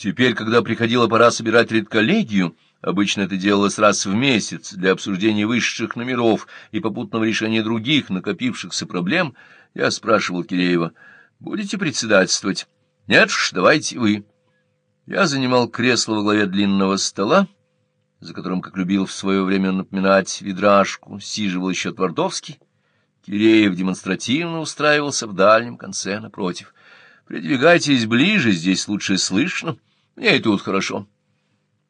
Теперь, когда приходила пора собирать редколлегию, обычно это делалось раз в месяц для обсуждения высших номеров и попутного решения других накопившихся проблем, я спрашивал Киреева, «Будете председательствовать?» «Нет уж, давайте вы». Я занимал кресло во главе длинного стола, за которым, как любил в свое время напоминать видражку, сиживал еще Твардовский. Киреев демонстративно устраивался в дальнем конце напротив. «Придвигайтесь ближе, здесь лучше слышно». Мне и тут хорошо.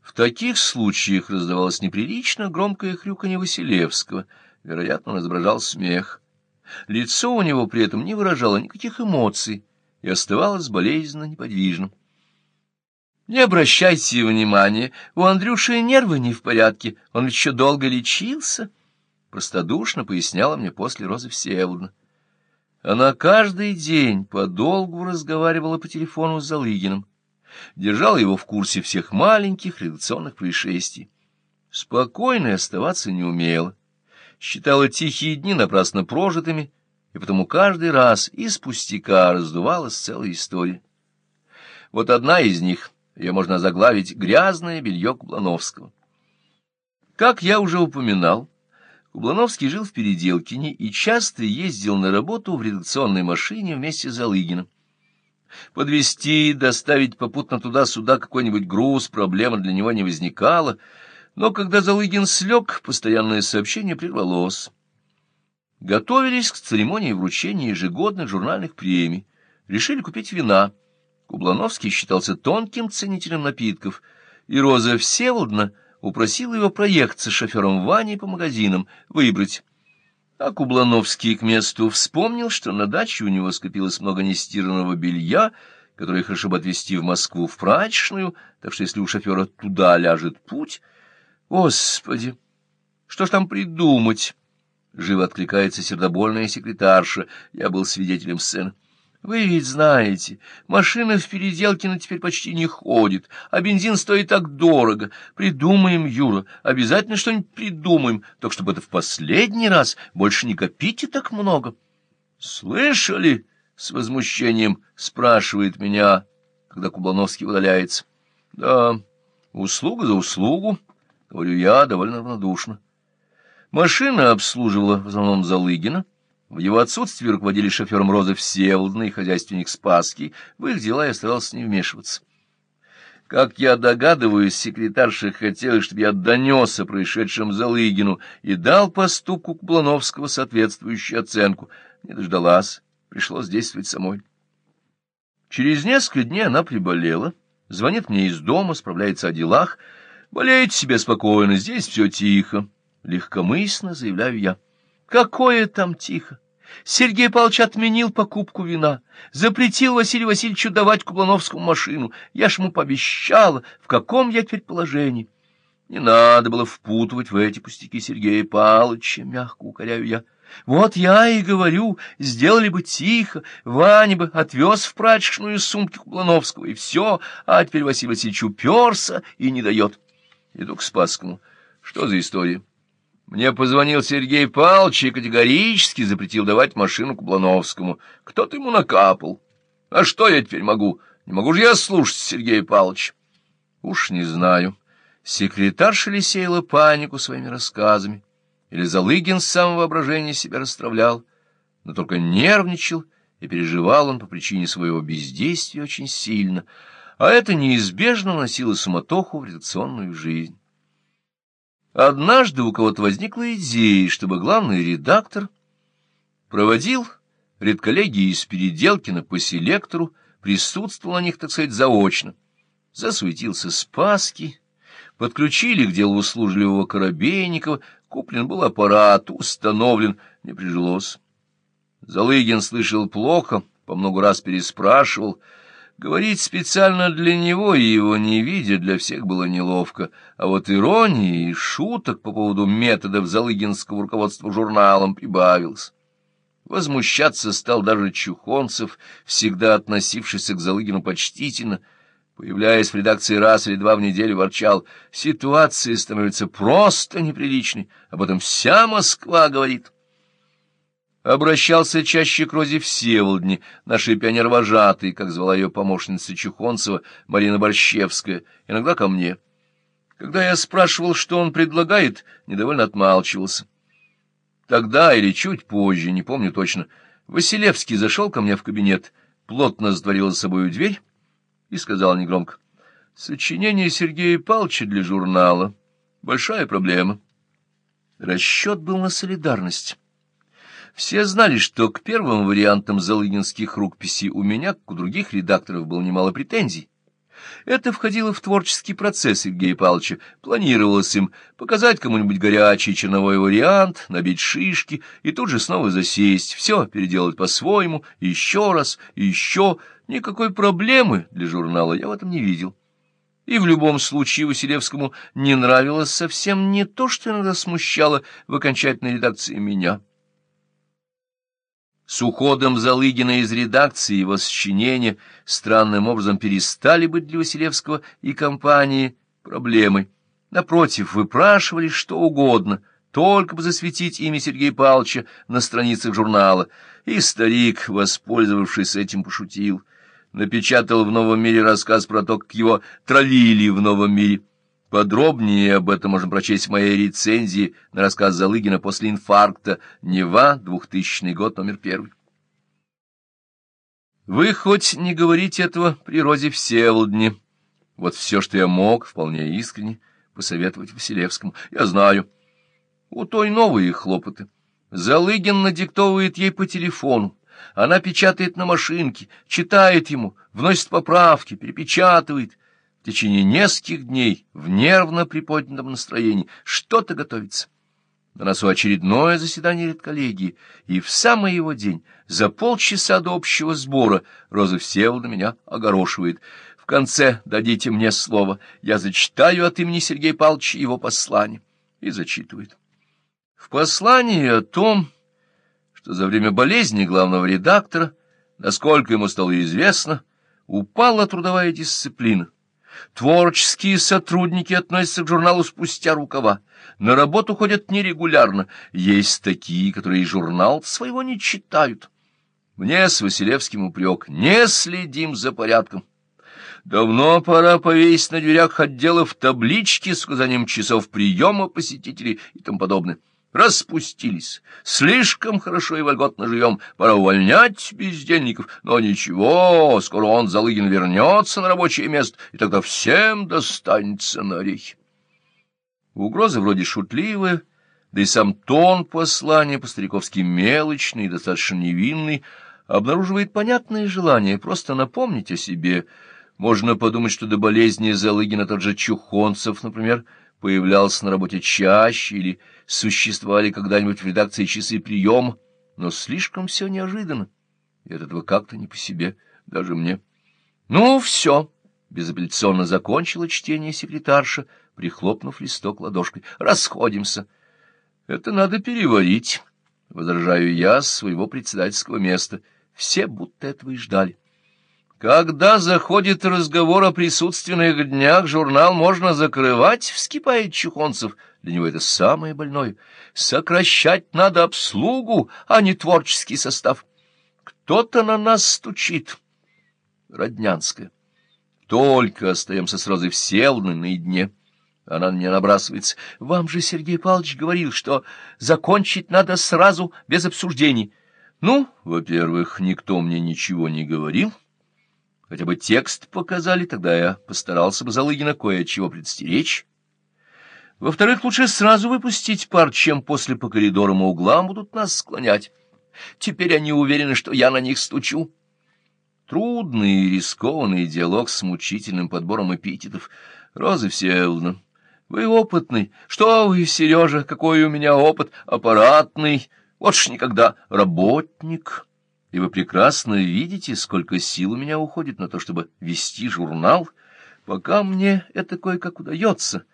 В таких случаях раздавалось неприлично громкое хрюканье Василевского. Вероятно, он изображал смех. Лицо у него при этом не выражало никаких эмоций и оставалось болезненно неподвижным. Не обращайте внимания, у Андрюши нервы не в порядке, он еще долго лечился, — простодушно поясняла мне после Розы Всеволодна. Она каждый день подолгу разговаривала по телефону с Залыгиным держал его в курсе всех маленьких редакционных происшествий. Спокойно оставаться не умела, считала тихие дни напрасно прожитыми, и потому каждый раз из пустяка раздувалась целая история. Вот одна из них, ее можно заглавить «Грязное белье Кублановского». Как я уже упоминал, Кублановский жил в Переделкине и часто ездил на работу в редакционной машине вместе с Залыгиным. Подвести, доставить попутно туда-сюда какой-нибудь груз, проблема для него не возникала, но когда Залыгин слег, постоянное сообщение прервалось. Готовились к церемонии вручения ежегодных журнальных премий, решили купить вина. Кублановский считался тонким ценителем напитков, и Роза Всеволодна упросила его проехаться шофером Ваней по магазинам, выбрать а Кублановский к месту вспомнил, что на даче у него скопилось много нестиранного белья, которое хорошо бы отвезти в Москву в прачечную, так что если у шофера туда ляжет путь... Господи, что ж там придумать? Живо откликается сердобольная секретарша, я был свидетелем сцены. Вы ведь знаете, машина в Переделкино теперь почти не ходит, а бензин стоит так дорого. Придумаем, Юра, обязательно что-нибудь придумаем, только чтобы это в последний раз, больше не копите так много. Слышали? С возмущением спрашивает меня, когда Кублановский удаляется. Да, услуга за услугу, говорю я довольно равнодушно. Машина обслуживала в основном Залыгина, в его отсутствие руководили шофером Розы Всеволодна и хозяйственник Спасский, в их дела я старался не вмешиваться. Как я догадываюсь, секретарша хотела, чтобы я донес о происшедшем Залыгину и дал поступку Кублановского соответствующую оценку. Не дождалась, пришлось действовать самой. Через несколько дней она приболела, звонит мне из дома, справляется о делах. Болеет себе спокойно, здесь все тихо. Легкомысленно заявляю я. Какое там тихо! Сергей Павлович отменил покупку вина, запретил Василию Васильевичу давать Кублановскому машину. Я ж ему пообещала, в каком я теперь положении. Не надо было впутывать в эти пустяки Сергея Павловича, мягко укоряю я. Вот я и говорю, сделали бы тихо, Ваня бы отвез в прачечную сумки Кублановского, и все, а теперь Василий Васильевич уперся и не дает. Иду к Спасскому. Что за история? Мне позвонил Сергей Павлович и категорически запретил давать машину Кублановскому. Кто-то ему накапал. А что я теперь могу? Не могу же я слушать Сергея Павловича. Уж не знаю, секретарша ли сеяла панику своими рассказами, или Залыгин с самого воображения себя расстравлял, но только нервничал и переживал он по причине своего бездействия очень сильно, а это неизбежно носило суматоху в редакционную жизнь. Однажды у кого-то возникла идея, чтобы главный редактор проводил редколлегии из Переделкина по селектору, присутствовал на них, так сказать, заочно. Засуетился Спаски, подключили к делу услужливого Коробейникова, куплен был аппарат, установлен, не прижилось. Залыгин слышал плохо, по много раз переспрашивал — Говорить специально для него и его не видя для всех было неловко, а вот иронии и шуток по поводу методов Залыгинского руководства журналом прибавилось. Возмущаться стал даже Чухонцев, всегда относившийся к Залыгину почтительно, появляясь в редакции раз или два в неделю, ворчал, ситуация становится просто неприличной, об этом вся Москва говорит. Обращался чаще к Розе Всеволодне, нашей пионер-вожатой, как звала ее помощница Чухонцева, Марина Борщевская, иногда ко мне. Когда я спрашивал, что он предлагает, недовольно отмалчивался. Тогда или чуть позже, не помню точно, Василевский зашел ко мне в кабинет, плотно затворил за собою дверь и сказал негромко, «Сочинение Сергея Павловича для журнала. Большая проблема». Расчет был на солидарность. Все знали, что к первым вариантам залыгинских рукописей у меня, как у других редакторов, было немало претензий. Это входило в творческий процесс Сергея Павловича. Планировалось им показать кому-нибудь горячий черновой вариант, набить шишки и тут же снова засесть, все переделать по-своему, еще раз, еще. Никакой проблемы для журнала я в этом не видел. И в любом случае Василевскому не нравилось совсем не то, что иногда смущало в окончательной редакции меня. С уходом Залыгина из редакции его сочинения странным образом перестали быть для Василевского и компании проблемой. Напротив, выпрашивали что угодно, только бы засветить имя Сергея Павловича на страницах журнала. И старик, воспользовавшись этим, пошутил. Напечатал в «Новом мире» рассказ про то, как его травили в «Новом мире». Подробнее об этом можно прочесть в моей рецензии на рассказ Залыгина после инфаркта «Нева», 2000 год, номер первый. Вы хоть не говорите этого при Розе Всеволодне. Вот все, что я мог, вполне искренне, посоветовать Василевскому. Я знаю. У той новые хлопоты. Залыгин надиктовывает ей по телефону. Она печатает на машинке, читает ему, вносит поправки, перепечатывает — течение нескольких дней в нервно приподнятом настроении что-то готовится. На носу очередное заседание редколлегии, и в самый его день, за полчаса до общего сбора, Роза Всеволода меня огорошивает. В конце дадите мне слово, я зачитаю от имени Сергея Павловича его послание. И зачитывает. В послании о том, что за время болезни главного редактора, насколько ему стало известно, упала трудовая дисциплина Творческие сотрудники относятся к журналу спустя рукава. На работу ходят нерегулярно. Есть такие, которые журнал своего не читают. Мне с Василевским упрек. Не следим за порядком. Давно пора повесить на дверях отделов таблички с указанием часов приема посетителей и тому подобное распустились. Слишком хорошо и вольготно живем, пора увольнять бездельников. Но ничего, скоро он, Залыгин, вернется на рабочее место, и тогда всем достанется на орехи. Угрозы вроде шутливые, да и сам тон послания по-стариковски мелочный и достаточно невинный, обнаруживает понятное желание просто напомнить о себе. Можно подумать, что до болезни Залыгина тот же Чухонцев, например, появлялся на работе чаще или существовали когда-нибудь в редакции часы приема, но слишком все неожиданно, и от этого как-то не по себе, даже мне. Ну, все, безапелляционно закончила чтение секретарша, прихлопнув листок ладошкой. Расходимся. Это надо переварить, возражаю я с своего председательского места. Все будто этого и ждали. Когда заходит разговор о присутственных днях, журнал можно закрывать, вскипает Чухонцев. Для него это самое больное. Сокращать надо обслугу, а не творческий состав. Кто-то на нас стучит. Роднянская. Только остаемся с Розой Всеволодной наедине. Она на меня набрасывается. Вам же Сергей Павлович говорил, что закончить надо сразу, без обсуждений. Ну, во-первых, никто мне ничего не говорил. Хотя бы текст показали, тогда я постарался бы Залыгина кое-чего предстеречь. Во-вторых, лучше сразу выпустить пар, чем после по коридорам и углам будут нас склонять. Теперь они уверены, что я на них стучу. Трудный и рискованный диалог с мучительным подбором эпитетов. Роза Всеволодна, вы опытный. Что вы, Сережа, какой у меня опыт? Аппаратный. Вот ж никогда. Работник и вы прекрасно видите, сколько сил у меня уходит на то, чтобы вести журнал, пока мне это кое-как удается.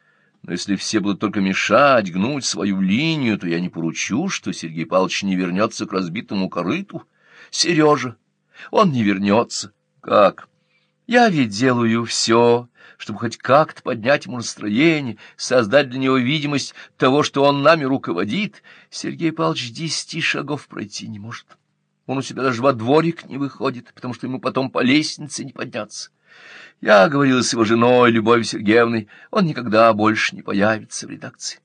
Но если все будут только мешать, гнуть свою линию, то я не поручу, что Сергей Павлович не вернется к разбитому корыту. Сережа, он не вернется. Как? Я ведь делаю все, чтобы хоть как-то поднять ему настроение, создать для него видимость того, что он нами руководит, Сергей Павлович десяти шагов пройти не может. Он у себя даже во дворик не выходит, потому что ему потом по лестнице не подняться. Я говорил с его женой, Любовью Сергеевной, он никогда больше не появится в редакции.